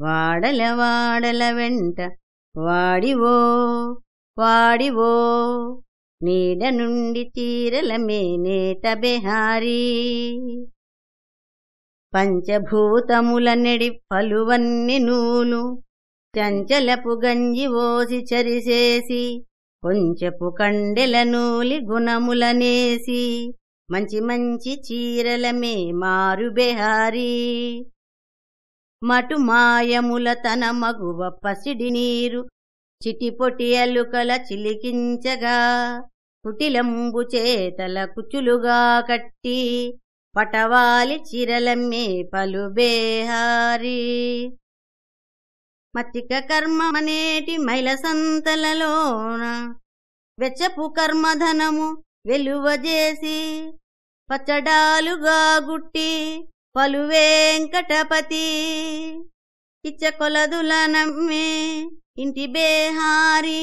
వాడల వాడల వెంట వాడివో వాడివో. నీడ నుండి చీరల మేనేత బెహారీ పంచభూతముల నెడి పలువన్ని నూలు చంచలపు గంజి ఓసి చరిసేసి కొంచెపు కండెల నూలి గుణములనేసి మంచి మంచి చీరల మే మారు బెహారీ. మటు మాయముల తన మగువ పసిడి నీరు. చిటిపొటి అలుకల చిలికించగా కుటిలంబు చేతల కుచులుగా కట్టి పటవాలి చిరలమ్మే పలు బేహారీ. మతిక కర్మమనేటి మైల సంతలలోన వెచ్చపు కర్మధనము వెలువజేసి పచ్చడాలుగా గుట్టి పలు వెంకటపతి ఇచ్చ కొలదుల నమ్మే ఇంటి బేహారీ